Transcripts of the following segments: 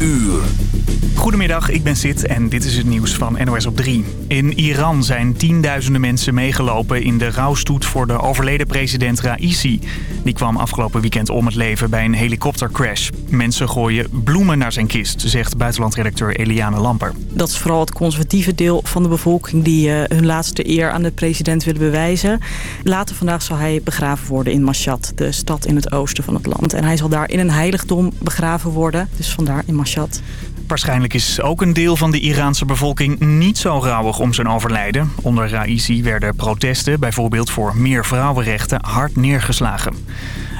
uur. Goedemiddag, ik ben Sid en dit is het nieuws van NOS op 3. In Iran zijn tienduizenden mensen meegelopen in de rouwstoet voor de overleden president Raisi. Die kwam afgelopen weekend om het leven bij een helikoptercrash. Mensen gooien bloemen naar zijn kist, zegt buitenlandredacteur Eliane Lamper. Dat is vooral het conservatieve deel van de bevolking die uh, hun laatste eer aan de president willen bewijzen. Later vandaag zal hij begraven worden in Mashhad, de stad in het oosten van het land. En hij zal daar in een heiligdom begraven worden, dus vandaar in Mashhad. Waarschijnlijk is ook een deel van de Iraanse bevolking niet zo rouwig om zijn overlijden. Onder Raisi werden protesten, bijvoorbeeld voor meer vrouwenrechten, hard neergeslagen.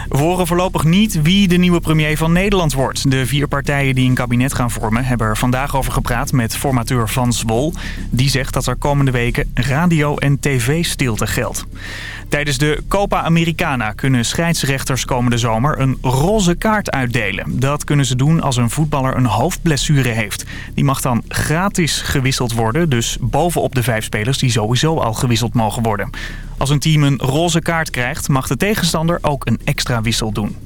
We horen voorlopig niet wie de nieuwe premier van Nederland wordt. De vier partijen die een kabinet gaan vormen hebben er vandaag over gepraat met formateur Van Zwol. Die zegt dat er komende weken radio- en tv-stilte geldt. Tijdens de Copa Americana kunnen scheidsrechters komende zomer een roze kaart uitdelen. Dat kunnen ze doen als een voetballer een hoofdblessure heeft. Die mag dan gratis gewisseld worden, dus bovenop de vijf spelers die sowieso al gewisseld mogen worden. Als een team een roze kaart krijgt, mag de tegenstander ook een extra wissel doen.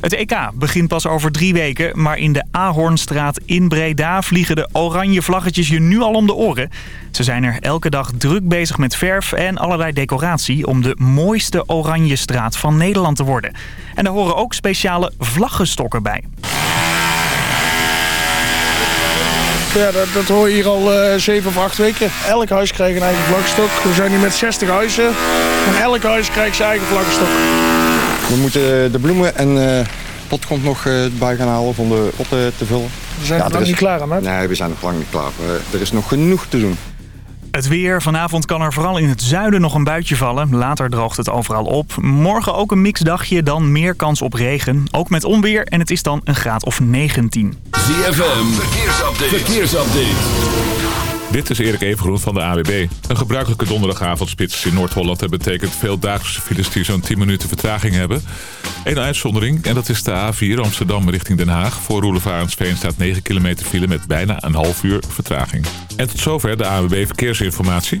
Het EK begint pas over drie weken, maar in de Ahornstraat in Breda vliegen de oranje vlaggetjes je nu al om de oren. Ze zijn er elke dag druk bezig met verf en allerlei decoratie om de mooiste oranje straat van Nederland te worden. En er horen ook speciale vlaggenstokken bij. Ja, dat, dat hoor je hier al uh, zeven of acht weken. Elk huis krijgt een eigen vlaggenstok. We zijn hier met 60 huizen. En elk huis krijgt zijn eigen vlaggenstok. We moeten de bloemen en uh, pot komt nog uh, bij gaan halen om de potten te vullen. We zijn ja, nog niet klaar, hè? Nee, we zijn nog lang niet klaar. er is nog genoeg te doen. Het weer. Vanavond kan er vooral in het zuiden nog een buitje vallen. Later droogt het overal op. Morgen ook een mixdagje, dan meer kans op regen. Ook met onweer en het is dan een graad of 19. ZFM, verkeersupdate. verkeersupdate. Dit is Erik Evengroen van de AWB. Een gebruikelijke donderdagavondspits in Noord-Holland... Dat betekent veel dagelijkse files die zo'n 10 minuten vertraging hebben. Eén uitzondering, en dat is de A4 Amsterdam richting Den Haag. Voor Roelevarensveen staat 9 kilometer file met bijna een half uur vertraging. En tot zover de AWB Verkeersinformatie.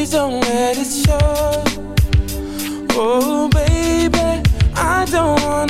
Please don't let it show. Oh, baby, I don't wanna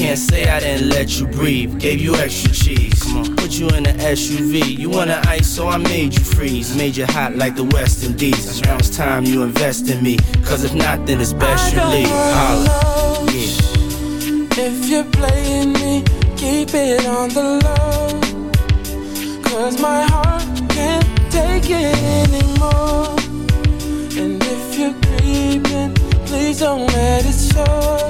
Can't say I didn't let you breathe. Gave you extra cheese. Put you in an SUV. You wanna ice, so I made you freeze. Made you hot like the West Indies. Now it's time you invest in me. Cause if not, then it's best you leave. Holla. Yeah. If you're playing me, keep it on the low. Cause my heart can't take it anymore. And if you're creeping, please don't let it show.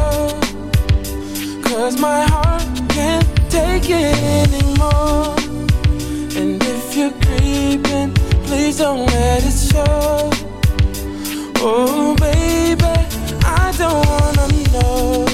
Cause my heart can't take it anymore. And if you're creeping, please don't let it show. Oh, baby, I don't wanna know.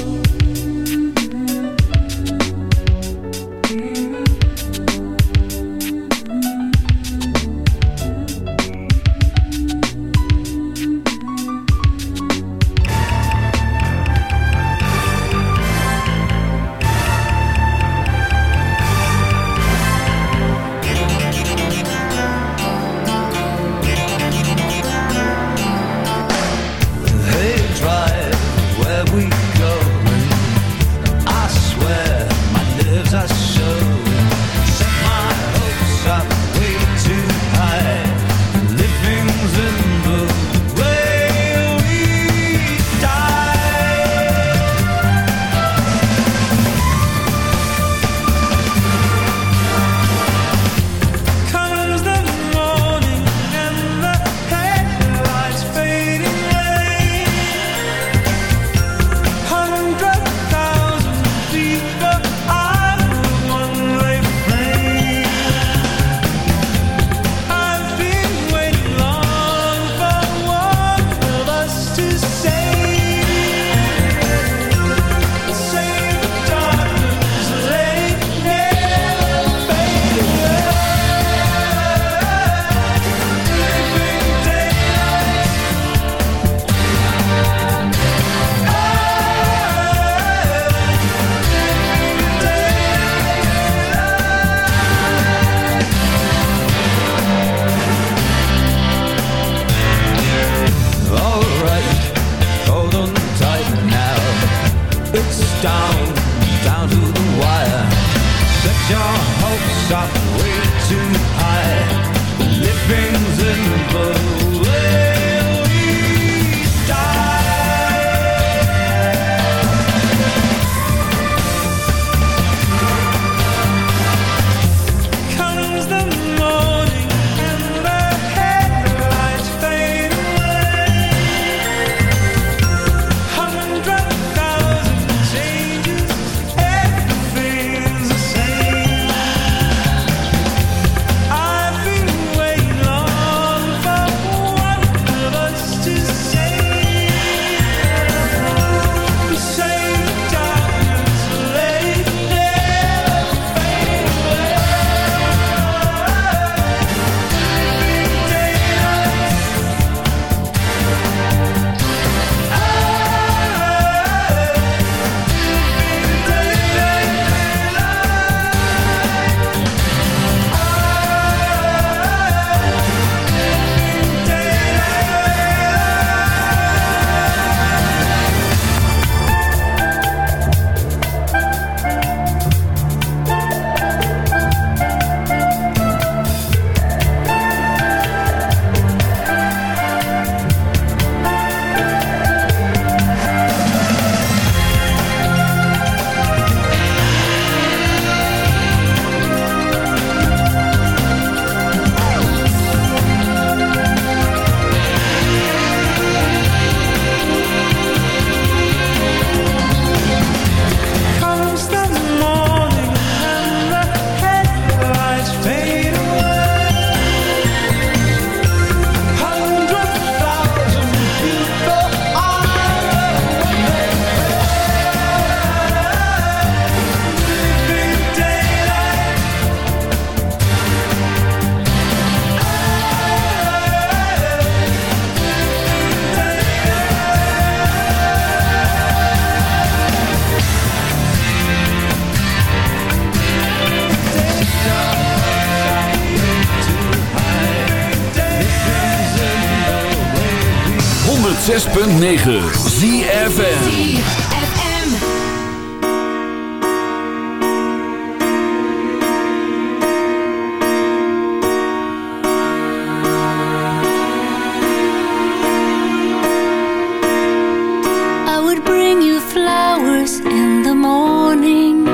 flowers in the morning.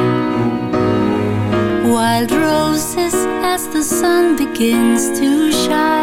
Wild roses as the sun begins to shine.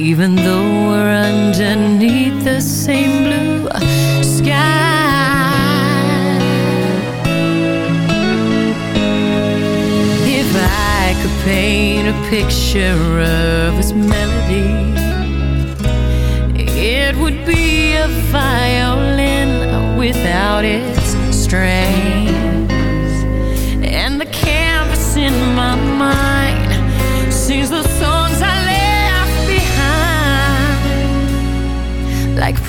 Even though we're underneath the same blue sky. If I could paint a picture of this melody, it would be a violin without its strings.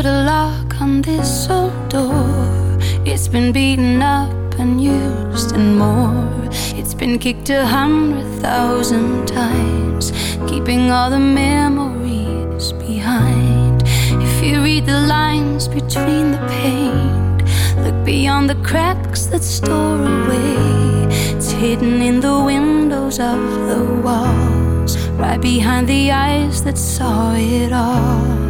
Put a lock on this old door. It's been beaten up and used and more. It's been kicked a hundred thousand times, keeping all the memories behind. If you read the lines between the paint, look beyond the cracks that store away. It's hidden in the windows of the walls, right behind the eyes that saw it all.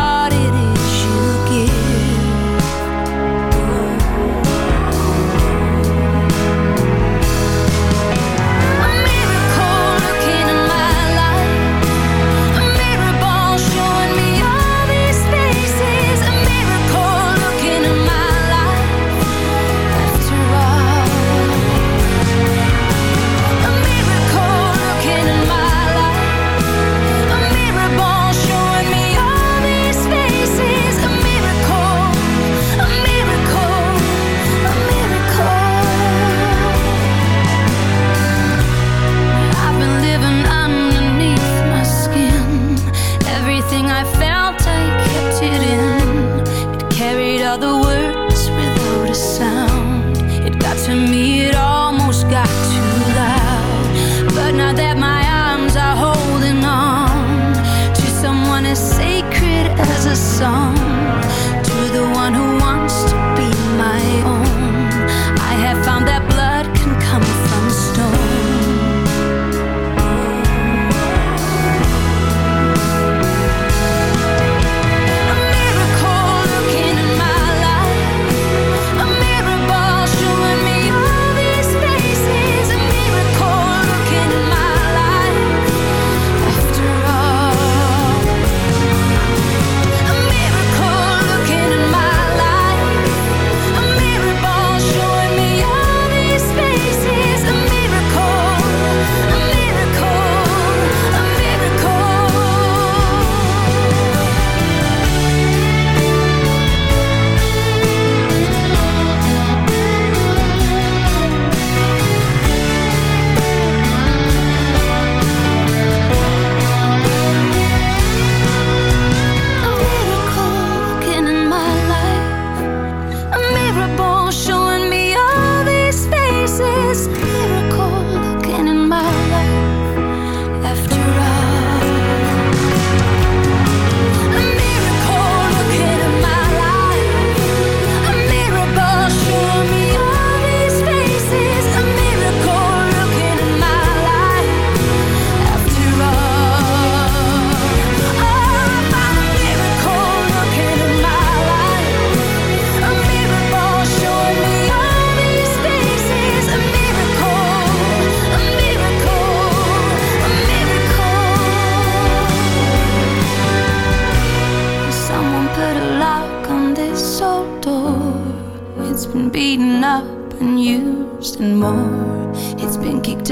I felt, I kept it in. It carried all the words without a sound. It got to me, it almost got too loud. But now that my arms are holding on to someone as sacred as a song,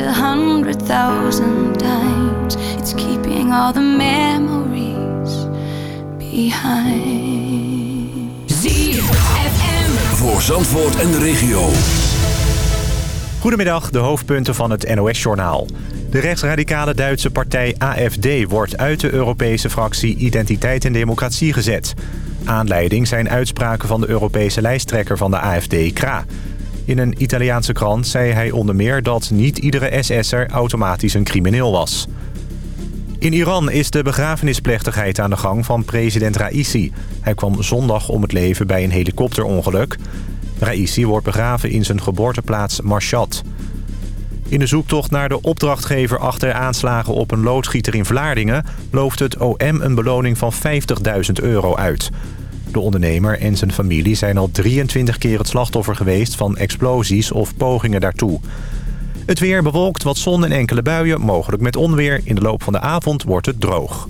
a hundred thousand times. It's keeping all the memories behind. ZFM. Voor Zandvoort en de regio. Goedemiddag, de hoofdpunten van het NOS-journaal. De rechtsradicale Duitse partij AFD wordt uit de Europese fractie Identiteit en Democratie gezet. Aanleiding zijn uitspraken van de Europese lijsttrekker van de AFD, Kra. In een Italiaanse krant zei hij onder meer dat niet iedere SS'er automatisch een crimineel was. In Iran is de begrafenisplechtigheid aan de gang van president Raisi. Hij kwam zondag om het leven bij een helikopterongeluk. Raisi wordt begraven in zijn geboorteplaats Mashhad. In de zoektocht naar de opdrachtgever achter aanslagen op een loodgieter in Vlaardingen... looft het OM een beloning van 50.000 euro uit. De ondernemer en zijn familie zijn al 23 keer het slachtoffer geweest... van explosies of pogingen daartoe. Het weer bewolkt, wat zon en enkele buien, mogelijk met onweer. In de loop van de avond wordt het droog.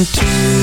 into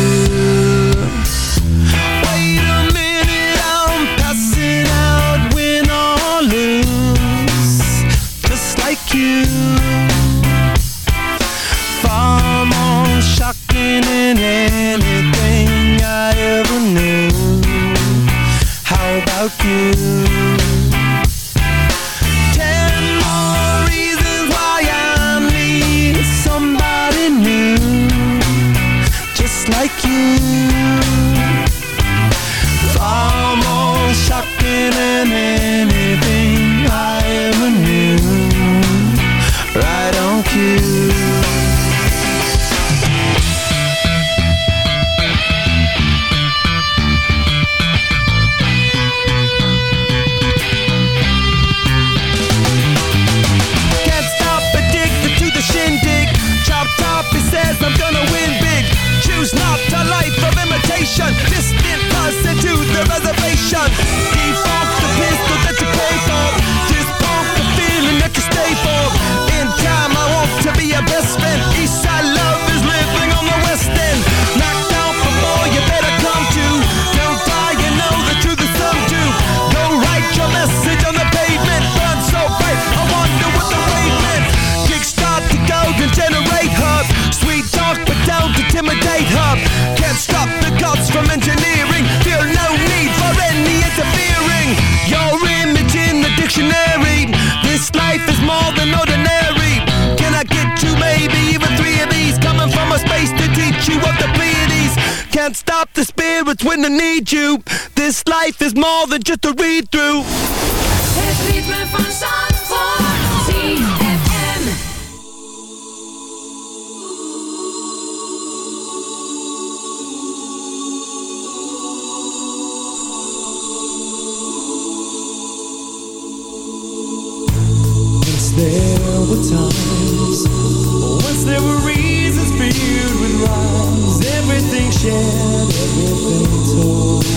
it's when I need you. This life is more than just a read through. Het ritme van Zandvoort. ZFM. Once there were times, once there were reasons filled with rhyme everything shared, everything told.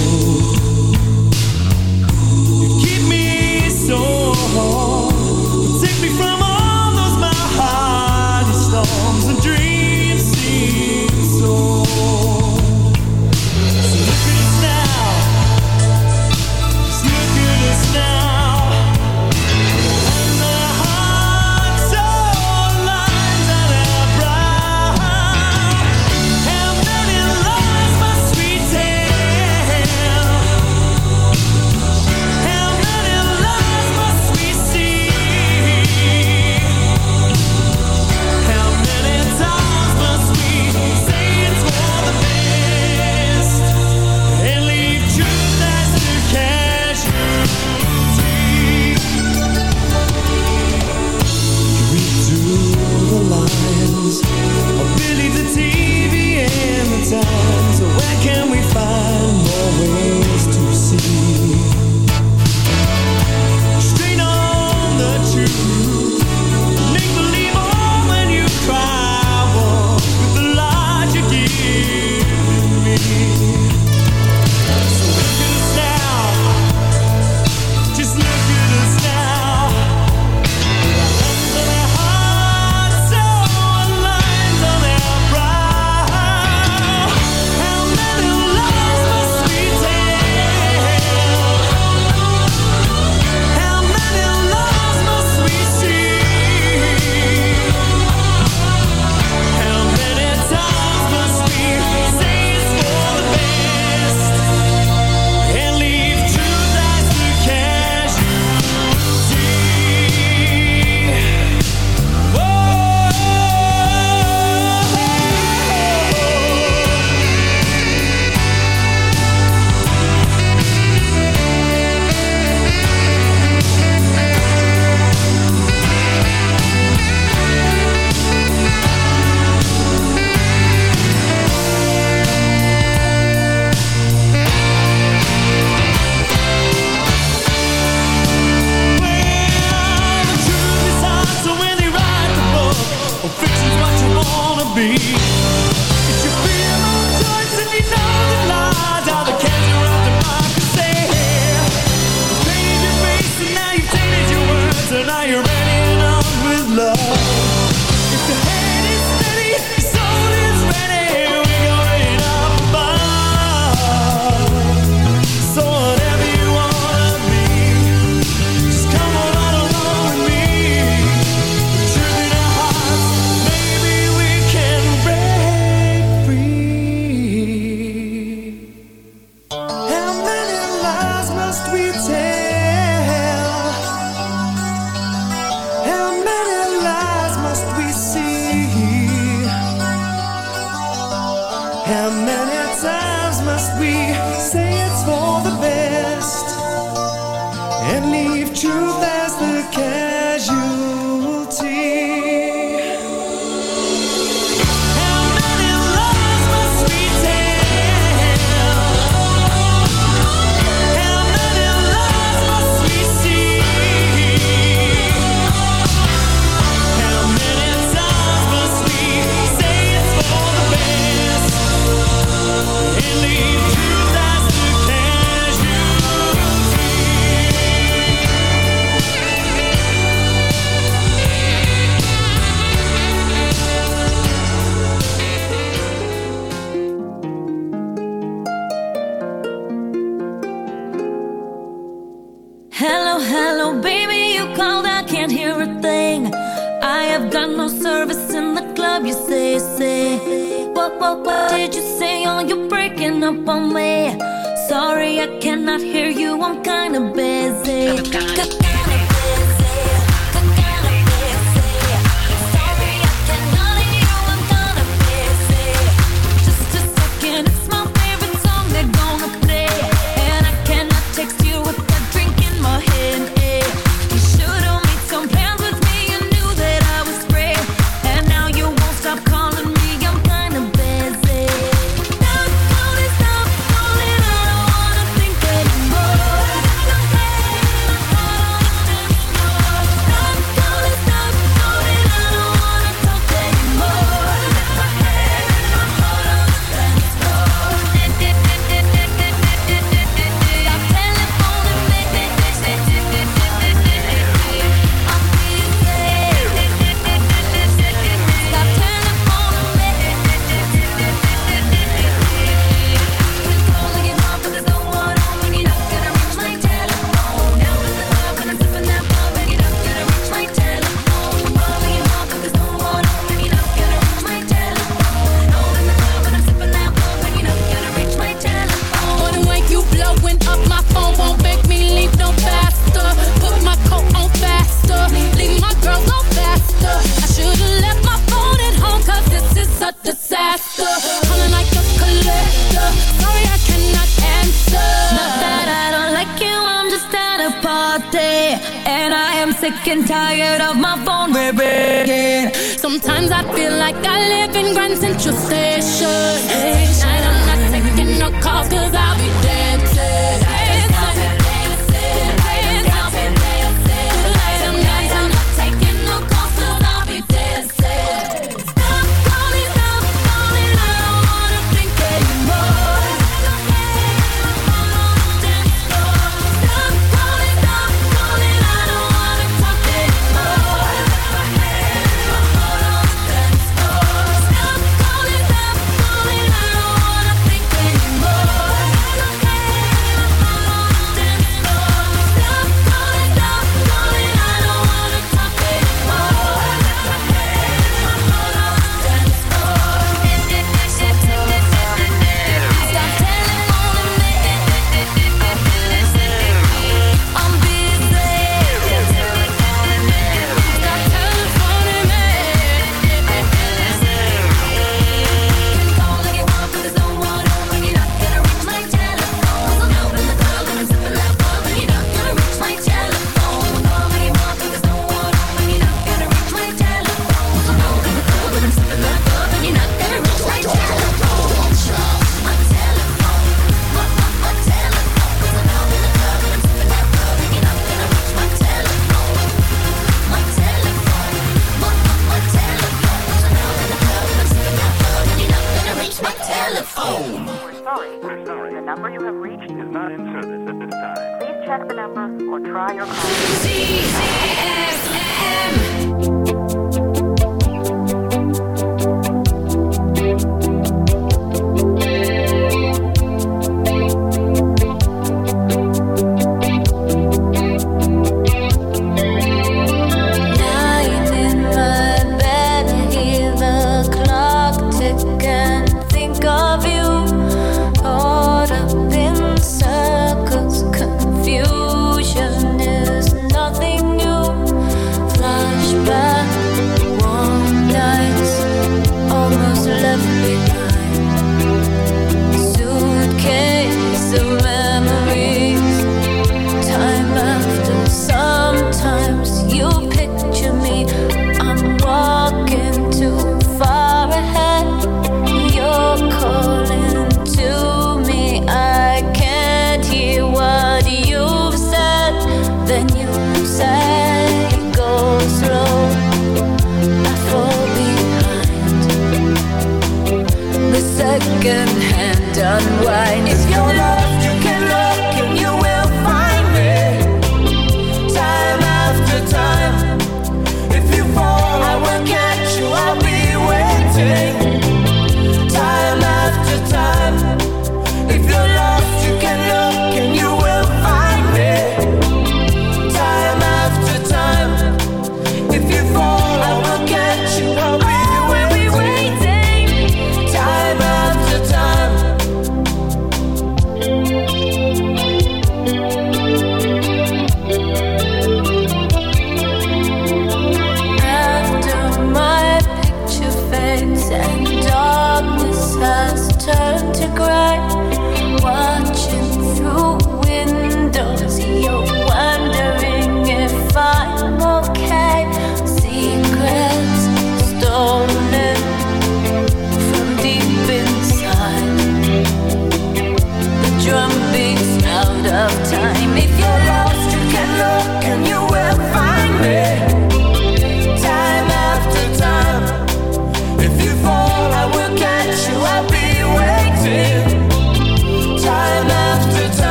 Second hand unwind. If you're lost,